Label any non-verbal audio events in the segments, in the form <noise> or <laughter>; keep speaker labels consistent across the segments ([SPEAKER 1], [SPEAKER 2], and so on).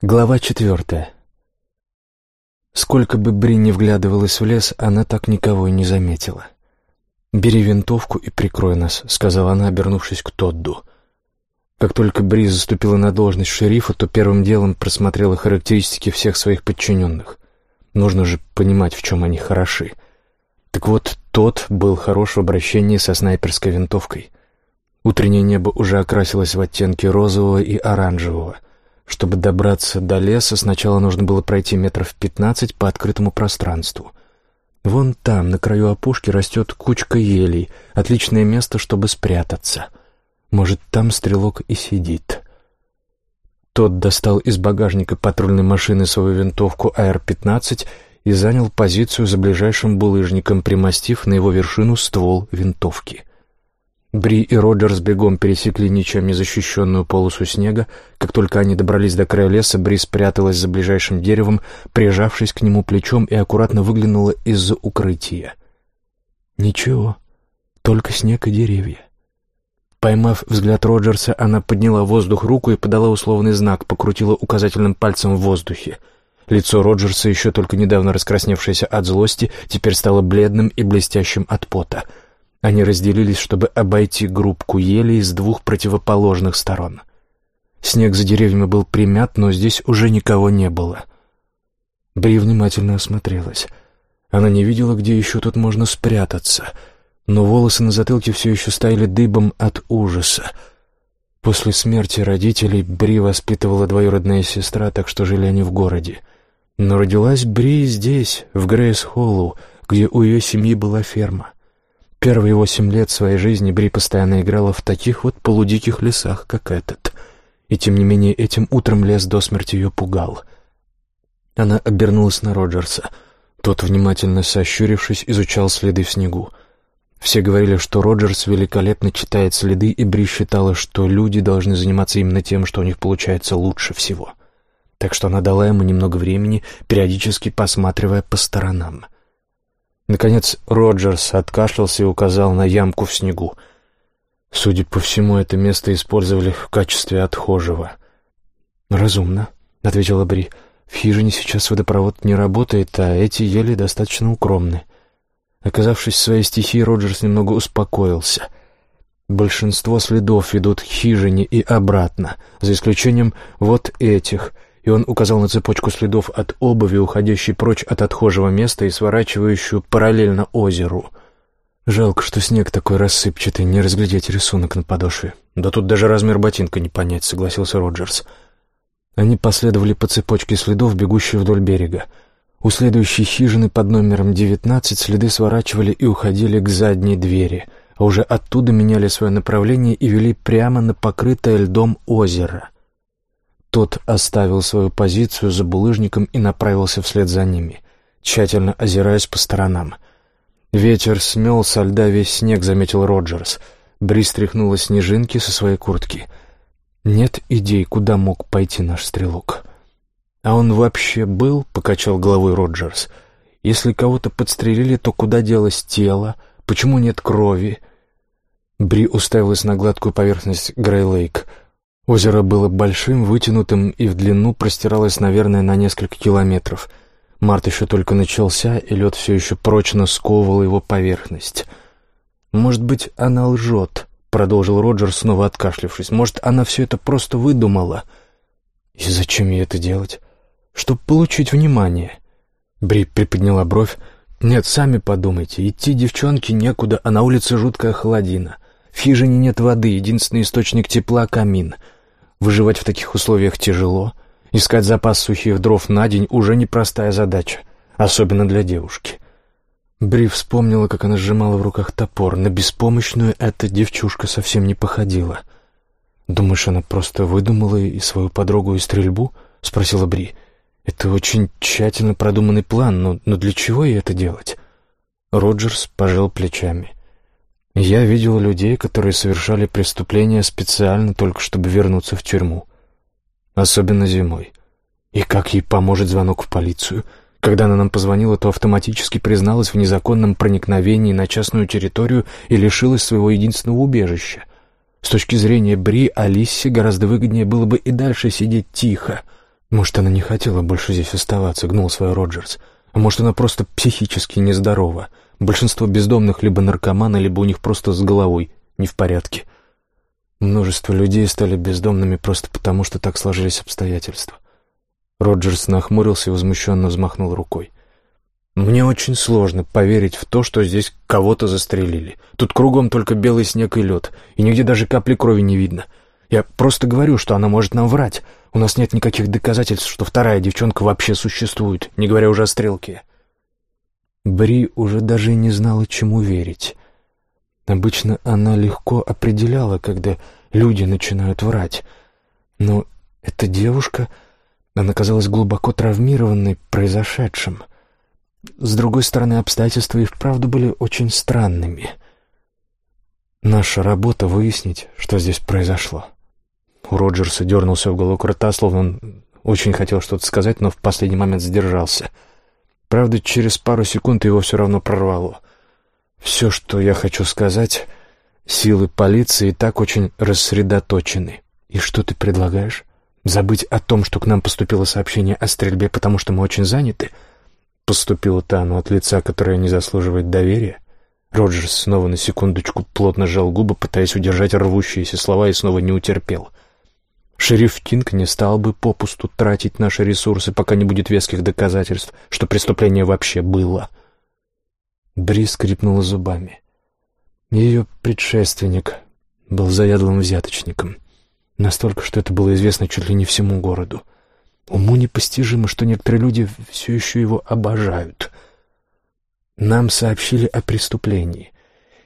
[SPEAKER 1] Глава четвертая. Сколько бы Бри не вглядывалась в лес, она так никого и не заметила. «Бери винтовку и прикрой нас», — сказала она, обернувшись к Тодду. Как только Бри заступила на должность шерифа, то первым делом просмотрела характеристики всех своих подчиненных. Нужно же понимать, в чем они хороши. Так вот, тот был хорош в обращении со снайперской винтовкой. Утреннее небо уже окрасилось в оттенки розового и оранжевого — чтобы добраться до леса, сначала нужно было пройти метров пятнадцать по открытому пространству. Вон там, на краю опушки, растет кучка елей. Отличное место, чтобы спрятаться. Может, там стрелок и сидит. Тот достал из багажника патрульной машины свою винтовку АР-15 и занял позицию за ближайшим булыжником, примостив на его вершину ствол винтовки. Бри и Роджер бегом пересекли ничем не защищенную полосу снега. Как только они добрались до края леса, Бри спряталась за ближайшим деревом, прижавшись к нему плечом и аккуратно выглянула из-за укрытия. Ничего, только снег и деревья. Поймав взгляд Роджерса, она подняла в воздух руку и подала условный знак, покрутила указательным пальцем в воздухе. Лицо Роджерса, еще только недавно раскрасневшееся от злости, теперь стало бледным и блестящим от пота — они разделились, чтобы обойти группку елей с двух противоположных сторон. Снег за деревьями был примят, но здесь уже никого не было. Бри внимательно осмотрелась. Она не видела, где еще тут можно спрятаться, но волосы на затылке все еще стояли дыбом от ужаса. После смерти родителей Бри воспитывала двоюродная сестра, так что жили они в городе. Но родилась Бри здесь, в Грейс-Холлу, где у ее семьи была ферма. Первые восемь лет своей жизни Бри постоянно играла в таких вот полудиких лесах, как этот. И тем не менее этим утром лес до смерти ее пугал. Она обернулась на Роджерса. Тот, внимательно сощурившись, изучал следы в снегу. Все говорили, что Роджерс великолепно читает следы, и Бри считала, что люди должны заниматься именно тем, что у них получается лучше всего. Так что она дала ему немного времени, периодически посматривая по сторонам — Наконец Роджерс откашлялся и указал на ямку в снегу. Судя по всему, это место использовали в качестве отхожего. «Разумно», — ответила Бри. «В хижине сейчас водопровод не работает, а эти ели достаточно укромны». Оказавшись в своей стихии, Роджерс немного успокоился. Большинство следов ведут к хижине и обратно, за исключением вот этих — и он указал на цепочку следов от обуви, уходящей прочь от отхожего места и сворачивающую параллельно озеру. Жалко, что снег такой рассыпчатый, не разглядеть рисунок на подошве. Да тут даже размер ботинка не понять, согласился Роджерс. Они последовали по цепочке следов, бегущей вдоль берега. У следующей хижины под номером 19 следы сворачивали и уходили к задней двери, а уже оттуда меняли свое направление и вели прямо на покрытое льдом озеро — тот оставил свою позицию за булыжником и направился вслед за ними, тщательно озираясь по сторонам. «Ветер смел со льда весь снег», — заметил Роджерс. Бри стряхнула снежинки со своей куртки. «Нет идей, куда мог пойти наш стрелок». «А он вообще был?» — покачал головой Роджерс. «Если кого-то подстрелили, то куда делось тело? Почему нет крови?» Бри уставилась на гладкую поверхность Грейлейк. Озеро было большим, вытянутым и в длину простиралось, наверное, на несколько километров. Март еще только начался, и лед все еще прочно сковывал его поверхность. «Может быть, она лжет», — продолжил Роджер, снова откашлившись. «Может, она все это просто выдумала?» «И зачем ей это делать?» «Чтобы получить внимание». Бри приподняла бровь. «Нет, сами подумайте. Идти девчонке некуда, а на улице жуткая холодина. В хижине нет воды, единственный источник тепла — камин». Выживать в таких условиях тяжело. Искать запас сухих дров на день уже непростая задача, особенно для девушки. Бри вспомнила, как она сжимала в руках топор. На беспомощную эта девчушка совсем не походила. «Думаешь, она просто выдумала и свою подругу, и стрельбу?» — спросила Бри. «Это очень тщательно продуманный план, но, но для чего ей это делать?» Роджерс пожал плечами. Я видел людей, которые совершали преступления специально только чтобы вернуться в тюрьму. Особенно зимой. И как ей поможет звонок в полицию? Когда она нам позвонила, то автоматически призналась в незаконном проникновении на частную территорию и лишилась своего единственного убежища. С точки зрения Бри, Алисе гораздо выгоднее было бы и дальше сидеть тихо. Может, она не хотела больше здесь оставаться, гнул свой Роджерс. А может, она просто психически нездорова. Большинство бездомных либо наркоманы, либо у них просто с головой не в порядке. Множество людей стали бездомными просто потому, что так сложились обстоятельства. Роджерс нахмурился и возмущенно взмахнул рукой. «Мне очень сложно поверить в то, что здесь кого-то застрелили. Тут кругом только белый снег и лед, и нигде даже капли крови не видно. Я просто говорю, что она может нам врать. У нас нет никаких доказательств, что вторая девчонка вообще существует, не говоря уже о стрелке». Бри уже даже не знала, чему верить. Обычно она легко определяла, когда люди начинают врать. Но эта девушка, она казалась глубоко травмированной произошедшим. С другой стороны, обстоятельства и вправду были очень странными. Наша работа — выяснить, что здесь произошло. У Роджерса дернулся уголок рта, словно он очень хотел что-то сказать, но в последний момент задержался. Правда, через пару секунд его все равно прорвало. Все, что я хочу сказать, силы полиции так очень рассредоточены. И что ты предлагаешь? Забыть о том, что к нам поступило сообщение о стрельбе, потому что мы очень заняты? Поступило-то оно от лица, которое не заслуживает доверия. Роджерс снова на секундочку плотно сжал губы, пытаясь удержать рвущиеся слова, и снова не утерпел. Шериф Кинг не стал бы попусту тратить наши ресурсы, пока не будет веских доказательств, что преступление вообще было. Бри скрипнула зубами. Ее предшественник был заядлым взяточником. Настолько, что это было известно чуть ли не всему городу. Уму непостижимо, что некоторые люди все еще его обожают. Нам сообщили о преступлении,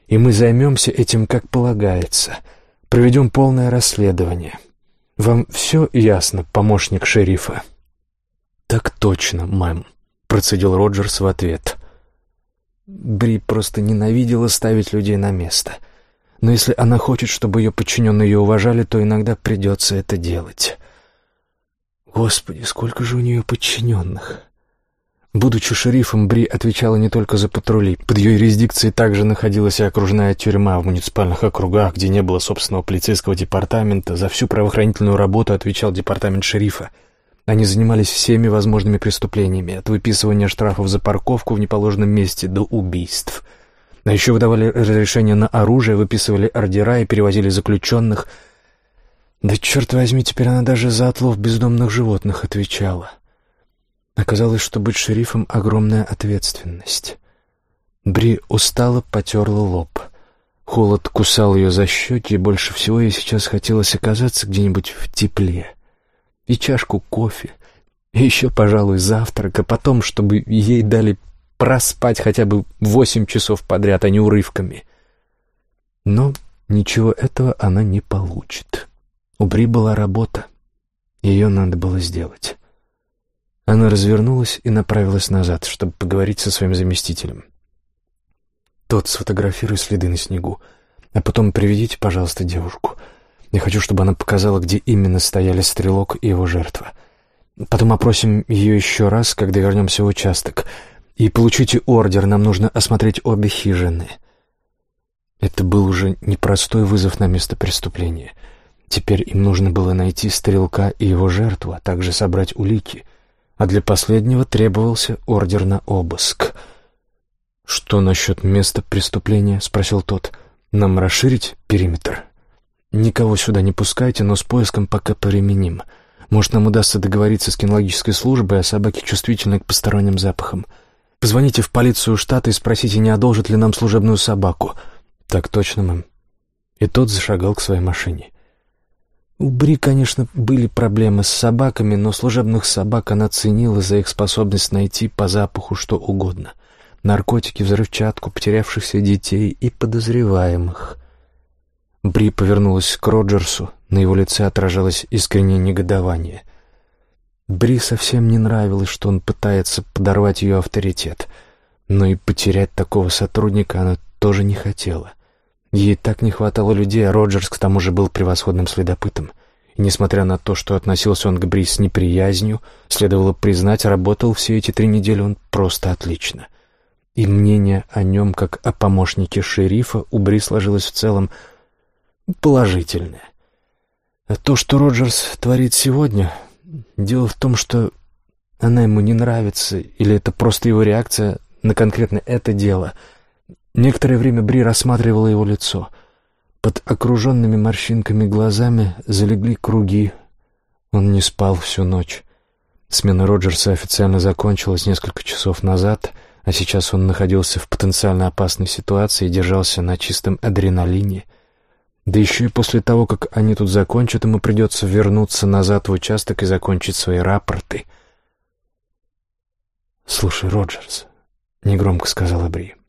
[SPEAKER 1] и мы займемся этим как полагается. Проведем полное расследование. Вам все ясно, помощник шерифа?» «Так точно, мэм», — процедил Роджерс в ответ. Бри просто ненавидела ставить людей на место. Но если она хочет, чтобы ее подчиненные ее уважали, то иногда придется это делать. Господи, сколько же у нее подчиненных! Будучи шерифом, Бри отвечала не только за патрули. Под ее юрисдикцией также находилась и окружная тюрьма в муниципальных округах, где не было собственного полицейского департамента. За всю правоохранительную работу отвечал департамент шерифа. Они занимались всеми возможными преступлениями, от выписывания штрафов за парковку в неположенном месте до убийств. А еще выдавали разрешения на оружие, выписывали ордера и перевозили заключенных. Да черт возьми, теперь она даже за отлов бездомных животных отвечала. Оказалось, что быть шерифом — огромная ответственность. Бри устало потерла лоб. Холод кусал ее за щеки, и больше всего ей сейчас хотелось оказаться где-нибудь в тепле. И чашку кофе, и еще, пожалуй, завтрак, а потом, чтобы ей дали проспать хотя бы восемь часов подряд, а не урывками. Но ничего этого она не получит. У Бри была работа. Ее надо было сделать. Она развернулась и направилась назад, чтобы поговорить со своим заместителем. «Тот, сфотографируй следы на снегу, а потом приведите, пожалуйста, девушку. Я хочу, чтобы она показала, где именно стояли стрелок и его жертва. Потом опросим ее еще раз, когда вернемся в участок. И получите ордер, нам нужно осмотреть обе хижины». Это был уже непростой вызов на место преступления. Теперь им нужно было найти стрелка и его жертву, а также собрать улики — а для последнего требовался ордер на обыск. «Что насчет места преступления?» — спросил тот. «Нам расширить периметр?» «Никого сюда не пускайте, но с поиском пока повременим. Может, нам удастся договориться с кинологической службой, а собаки чувствительны к посторонним запахам. Позвоните в полицию штата и спросите, не одолжат ли нам служебную собаку». «Так точно, мэм». И тот зашагал к своей машине. У Бри, конечно, были проблемы с собаками, но служебных собак она ценила за их способность найти по запаху что угодно. Наркотики, взрывчатку, потерявшихся детей и подозреваемых. Бри повернулась к Роджерсу, на его лице отражалось искреннее негодование. Бри совсем не нравилось, что он пытается подорвать ее авторитет, но и потерять такого сотрудника она тоже не хотела — Ей так не хватало людей, а Роджерс к тому же был превосходным следопытом. И несмотря на то, что относился он к Бри с неприязнью, следовало признать, работал все эти три недели он просто отлично. И мнение о нем, как о помощнике шерифа, у Бри сложилось в целом положительное. То, что Роджерс творит сегодня, Дело в том, что она ему не нравится, или это просто его реакция на конкретно это дело. Некоторое время Бри рассматривала его лицо. Под окруженными морщинками глазами залегли круги. Он не спал всю ночь. Смена Роджерса официально закончилась несколько часов назад, а сейчас он находился в потенциально опасной ситуации и держался на чистом адреналине. Да еще и после того, как они тут закончат, ему придется вернуться назад в участок и закончить свои рапорты. «Слушай, Роджерс», — негромко сказала Бри, —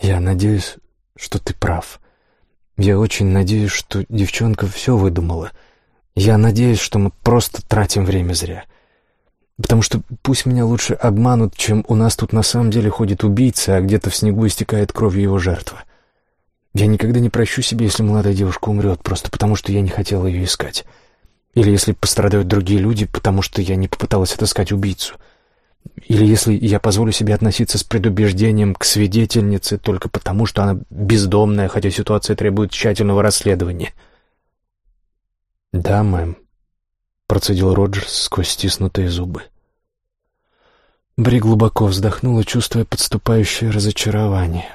[SPEAKER 1] «я надеюсь, что ты прав. Я очень надеюсь, что девчонка все выдумала. Я надеюсь, что мы просто тратим время зря». Потому что пусть меня лучше обманут, чем у нас тут на самом деле ходит убийца, а где-то в снегу истекает кровью его жертва. Я никогда не прощу себе, если молодая девушка умрет, просто потому что я не хотел ее искать. Или если пострадают другие люди, потому что я не попыталась отыскать убийцу. Или если я позволю себе относиться с предубеждением к свидетельнице только потому, что она бездомная, хотя ситуация требует тщательного расследования. «Да, мэм», — процедил Роджерс сквозь стиснутые зубы. Бри глубоко вздохнула, чувствуя подступающее разочарование.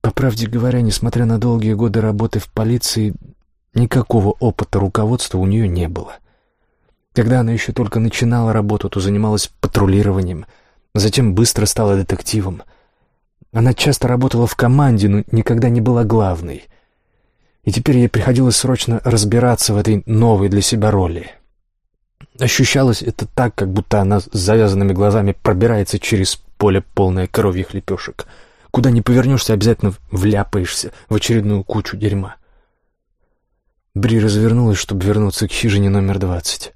[SPEAKER 1] По правде говоря, несмотря на долгие годы работы в полиции, никакого опыта руководства у нее не было. Когда она еще только начинала работу, то занималась патрулированием, затем быстро стала детективом. Она часто работала в команде, но никогда не была главной. И теперь ей приходилось срочно разбираться в этой новой для себя роли. Ощущалось это так, как будто она с завязанными глазами пробирается через поле, полное коровьих лепешек — Куда ни повернешься, обязательно вляпаешься в очередную кучу дерьма. Бри развернулась, чтобы вернуться к хижине номер двадцать.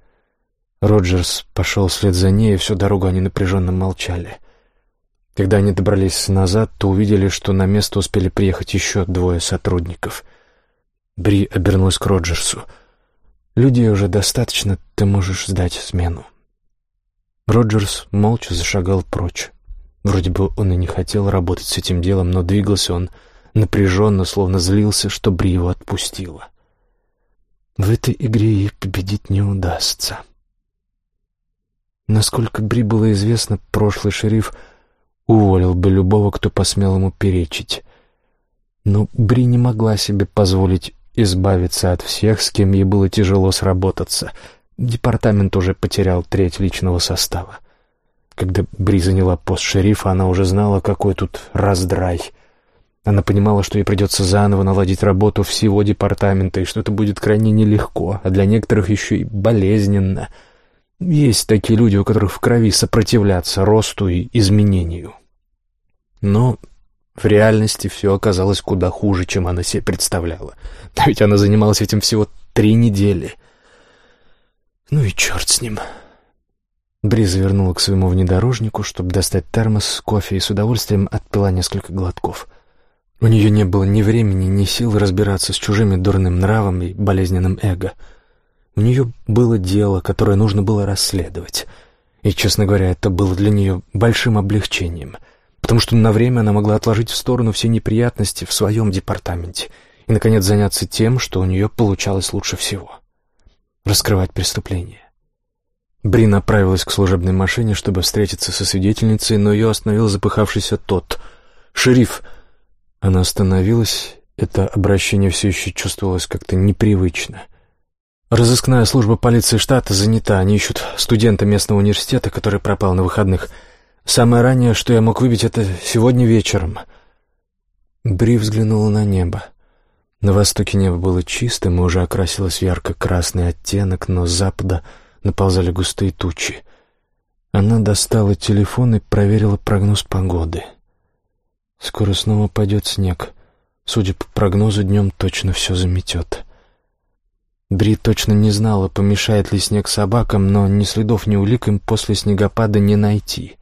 [SPEAKER 1] Роджерс пошел вслед за ней, и всю дорогу они напряженно молчали. Когда они добрались назад, то увидели, что на место успели приехать еще двое сотрудников. Бри обернулась к Роджерсу. «Людей уже достаточно, ты можешь сдать смену». Роджерс молча зашагал прочь. Вроде бы он и не хотел работать с этим делом, но двигался он напряженно, словно злился, что Бри его отпустила. В этой игре ей победить не удастся. Насколько Бри было известно, прошлый шериф уволил бы любого, кто посмел ему перечить. Но Бри не могла себе позволить избавиться от всех, с кем ей было тяжело сработаться. Департамент уже потерял треть личного состава. Когда Бри заняла пост шерифа, она уже знала, какой тут раздрай. Она понимала, что ей придется заново наладить работу всего департамента, и что это будет крайне нелегко, а для некоторых еще и болезненно. Есть такие люди, у которых в крови сопротивляться росту и изменению. Но в реальности все оказалось куда хуже, чем она себе представляла. А ведь она занималась этим всего три недели. Ну и черт с ним. Бри завернула к своему внедорожнику, чтобы достать термос с кофе и с удовольствием отпила несколько глотков. У нее не было ни времени, ни сил разбираться с чужими дурным нравом и болезненным эго. У нее было дело, которое нужно было расследовать. И, честно говоря, это было для нее большим облегчением, потому что на время она могла отложить в сторону все неприятности в своем департаменте и, наконец, заняться тем, что у нее получалось лучше всего — раскрывать преступления. Бри направилась к служебной машине, чтобы встретиться со свидетельницей, но ее остановил запыхавшийся тот. «Шериф!» Она остановилась. Это обращение все еще чувствовалось как-то непривычно. «Разыскная служба полиции штата занята. Они ищут студента местного университета, который пропал на выходных. Самое раннее, что я мог выбить, это сегодня вечером». Бри взглянула на небо. На востоке небо было чистым и уже окрасилось ярко-красный оттенок, но с запада наползали густые тучи. Она достала телефон и проверила прогноз погоды. Скоро снова пойдет снег. Судя по прогнозу, днем точно все заметет. Бри точно не знала, помешает ли снег собакам, но ни следов, ни улик им после снегопада не найти.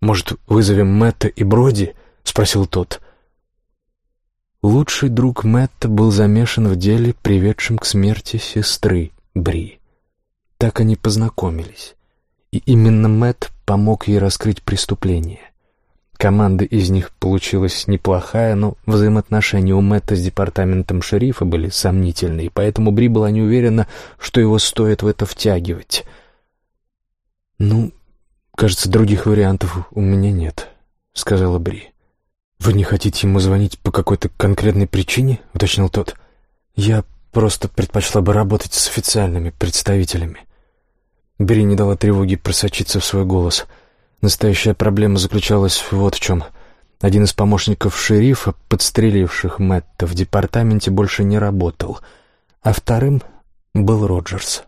[SPEAKER 1] «Может, вызовем Мэтта и Броди?» — спросил тот. Лучший друг Мэтта был замешан в деле, приведшем к смерти сестры Бри. Так они познакомились. И именно Мэт помог ей раскрыть преступление. Команда из них получилась неплохая, но взаимоотношения у Мэтта с департаментом шерифа были сомнительные, поэтому Бри была не уверена, что его стоит в это втягивать. «Ну, кажется, других вариантов у меня нет», — сказала Бри. «Вы не хотите ему звонить по какой-то конкретной причине?» — уточнил тот. «Я просто предпочла бы работать с официальными представителями». Бри не дала тревоги просочиться в свой голос — Настоящая проблема заключалась вот в чем. Один из помощников шерифа, подстреливших Мэтта в департаменте, больше не работал, а вторым был Роджерс.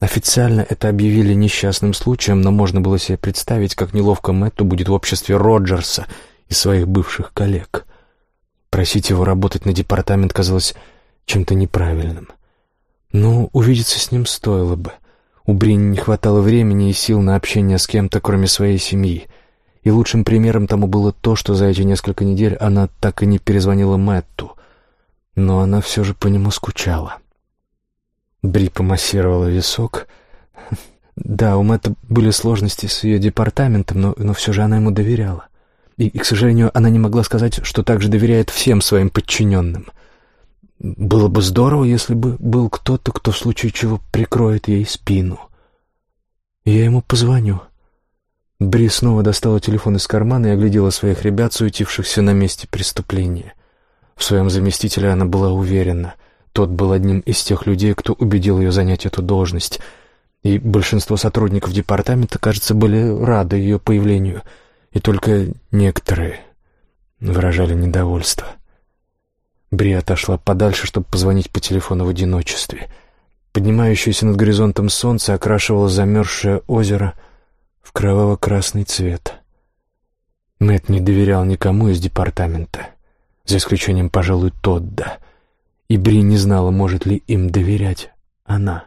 [SPEAKER 1] Официально это объявили несчастным случаем, но можно было себе представить, как неловко Мэтту будет в обществе Роджерса и своих бывших коллег. Просить его работать на департамент казалось чем-то неправильным. Но увидеться с ним стоило бы — у Брини не хватало времени и сил на общение с кем-то, кроме своей семьи. И лучшим примером тому было то, что за эти несколько недель она так и не перезвонила Мэтту. Но она все же по нему скучала. Бри помассировала висок. <laughs> Да, у Мэтта были сложности с ее департаментом, но, но все же она ему доверяла. И, и, к сожалению, она не могла сказать, что также доверяет всем своим подчиненным — было бы здорово, если бы был кто-то, кто в случае чего прикроет ей спину. Я ему позвоню. Бри снова достала телефон из кармана и оглядела своих ребят, суетившихся на месте преступления. В своем заместителе она была уверена. Тот был одним из тех людей, кто убедил ее занять эту должность. И большинство сотрудников департамента, кажется, были рады ее появлению. И только некоторые выражали недовольство. — Бри отошла подальше, чтобы позвонить по телефону в одиночестве. Поднимающееся над горизонтом солнце окрашивало замерзшее озеро в кроваво-красный цвет. Мэт не доверял никому из департамента, за исключением, пожалуй, Тодда, и Бри не знала, может ли им доверять она.